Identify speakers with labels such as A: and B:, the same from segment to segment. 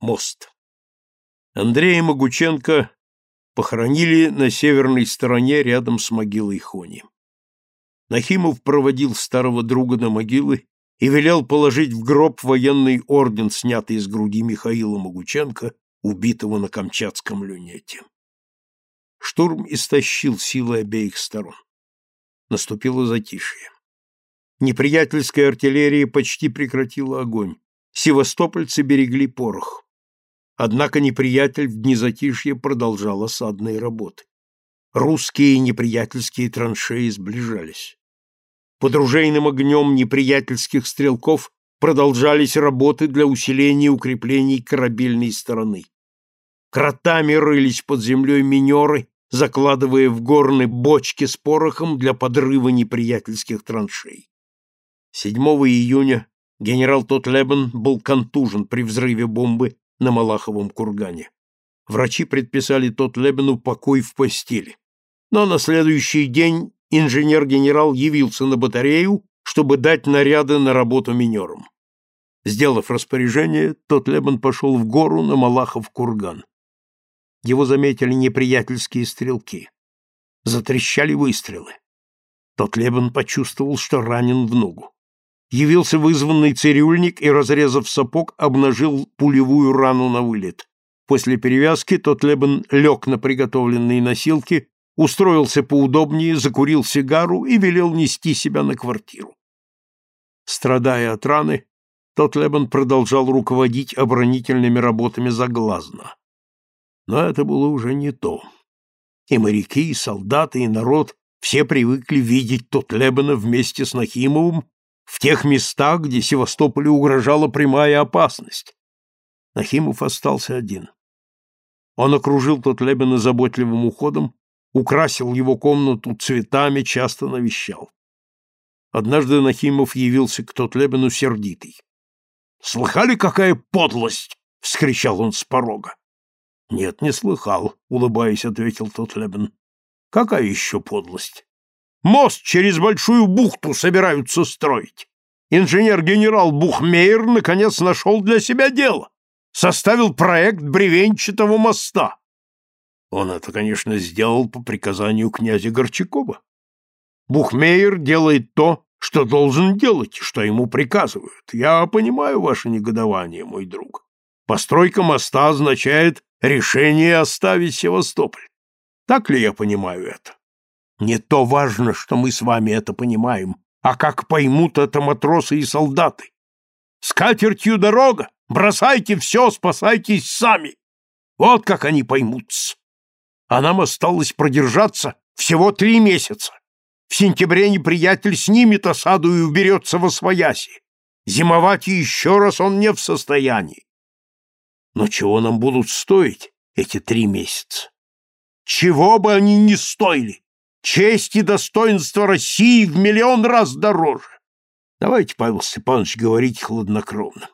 A: Мост. Андрея Могученко похоронили на северной стороне рядом с могилой Хони. Нахимов проводил старого друга на могилы и велел положить в гроб военный орден, снятый из груди Михаила Могученко, убитого на Камчатском люнете. Штурм истощил силы обеих сторон. Наступило затишье. Неприятельская артиллерия почти прекратила огонь. Севастопольцы берегли порох. Однако неприятель в дни затишья продолжал осадные работы. Русские и неприятельские траншеи сближались. Под ружейным огнем неприятельских стрелков продолжались работы для усиления укреплений корабельной стороны. Кротами рылись под землей минеры, закладывая в горны бочки с порохом для подрыва неприятельских траншей. 7 июня генерал Тотлебен был контужен при взрыве бомбы на Малаховом кургане. Врачи предписали Тотлебену покой в постели. Но на следующий день инженер-генерал явился на батарею, чтобы дать наряды на работу минерам. Сделав распоряжение, Тотлебен пошел в гору на Малахов курган. Его заметили неприятельские стрелки. Затрещали выстрелы. Тотлебен почувствовал, что ранен в ногу явился вызванный цирюльник и, разрезав сапог, обнажил пулевую рану на вылет. После перевязки тот Лебен лег на приготовленные носилки, устроился поудобнее, закурил сигару и велел нести себя на квартиру. Страдая от раны, тот Лебен продолжал руководить оборонительными работами заглазно. Но это было уже не то. И моряки, и солдаты, и народ все привыкли видеть тот Лебена вместе с Нахимовым в тех местах, где Севастополю угрожала прямая опасность. Нахимов остался один. Он окружил Тотлебена заботливым уходом, украсил его комнату цветами, часто навещал. Однажды Нахимов явился к Тотлебену сердитый. «Слыхали, какая подлость!» — вскричал он с порога. «Нет, не слыхал», — улыбаясь, ответил Тотлебен. «Какая еще подлость?» Мост через Большую бухту собираются строить. Инженер-генерал Бухмейер наконец нашел для себя дело. Составил проект бревенчатого моста. Он это, конечно, сделал по приказанию князя Горчакова. Бухмейер делает то, что должен делать, что ему приказывают. Я понимаю ваше негодование, мой друг. Постройка моста означает решение оставить Севастополь. Так ли я понимаю это? Не то важно, что мы с вами это понимаем, а как поймут это матросы и солдаты. С катертью дорога! Бросайте все, спасайтесь сами! Вот как они поймутся. А нам осталось продержаться всего три месяца. В сентябре неприятель снимет осаду и уберется во свояси. Зимовать еще раз он не в состоянии. Но чего нам будут стоить эти три месяца? Чего бы они ни стоили, Честь и достоинство России в миллион раз дороже. Давайте, Павел Степанович, говорить хладнокровно.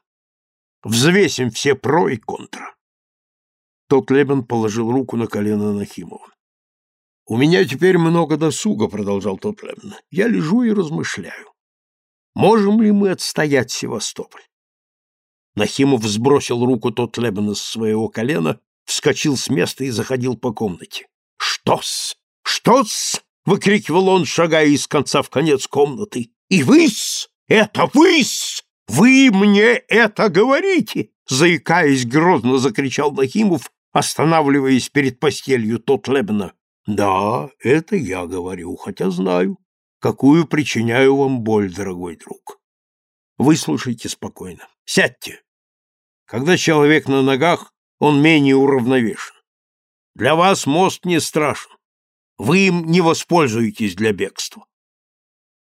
A: Взвесим все про и контра. Тот Лебен положил руку на колено Нахимова. «У меня теперь много досуга», — продолжал тот Лебен. «Я лежу и размышляю. Можем ли мы отстоять Севастополь?» Нахимов сбросил руку тот Лебена с своего колена, вскочил с места и заходил по комнате. «Что-с? «Что-с?» — выкрикивал он, шагая из конца в конец комнаты. «И вы-с! Это вы-с! Вы мне это говорите!» Заикаясь, грозно закричал Нахимов, останавливаясь перед постелью тот Лебна. «Да, это я говорю, хотя знаю, какую причиняю вам боль, дорогой друг. Выслушайте спокойно. Сядьте. Когда человек на ногах, он менее уравновешен. Для вас мост не страшен. Вы им не воспользуетесь для бегства.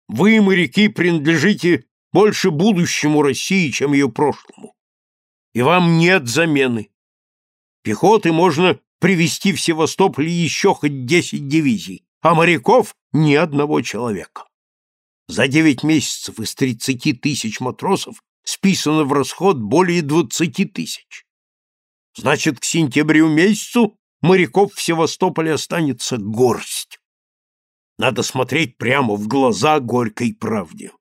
A: Вы, моряки, принадлежите больше будущему России, чем ее прошлому. И вам нет замены. Пехоты можно привести в Севастополь еще хоть десять дивизий, а моряков — ни одного человека. За девять месяцев из тридцати тысяч матросов списано в расход более двадцати тысяч. Значит, к сентябрю месяцу моряков в Севастополе останется горсть. Надо смотреть прямо в глаза горькой правде.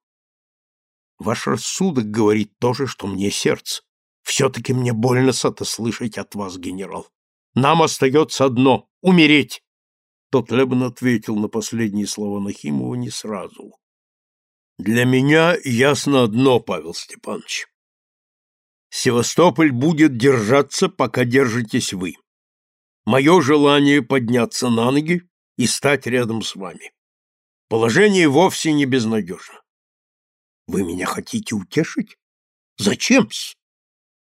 A: Ваш рассудок говорит то же, что мне сердце. Все-таки мне больно с это слышать от вас, генерал. Нам остается одно — умереть. Тот Лебен ответил на последние слова Нахимова не сразу. Для меня ясно одно, Павел Степанович. Севастополь будет держаться, пока держитесь вы. Мое желание подняться на ноги и стать рядом с вами. Положение вовсе не безнадежно. Вы меня хотите утешить? Зачем-с?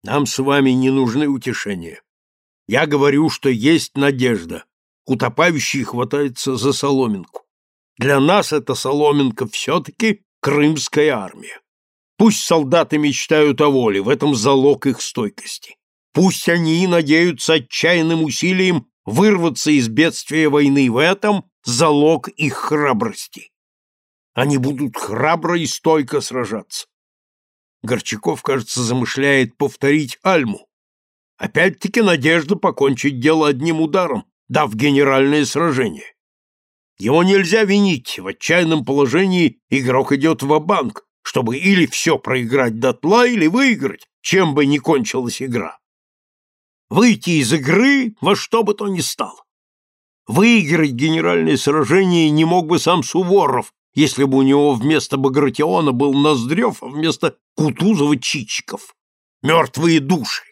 A: Нам с вами не нужны утешения. Я говорю, что есть надежда. Утопающий хватается за соломинку. Для нас эта соломинка все-таки крымская армия. Пусть солдаты мечтают о воле, в этом залог их стойкости. Пусть они надеются отчаянным усилием вырваться из бедствия войны, в этом залог их храбрости. Они будут храбро и стойко сражаться. Горчаков, кажется, замышляет повторить Альму. Опять-таки надежда покончить дело одним ударом, дав генеральное сражение. Его нельзя винить, в отчаянном положении игрок идет в банк чтобы или все проиграть дотла, или выиграть, чем бы ни кончилась игра. Выйти из игры во что бы то ни стало. Выиграть генеральное сражение не мог бы сам Суворов, если бы у него вместо Багратиона был Ноздрев, а вместо Кутузова Чичиков. Мертвые души.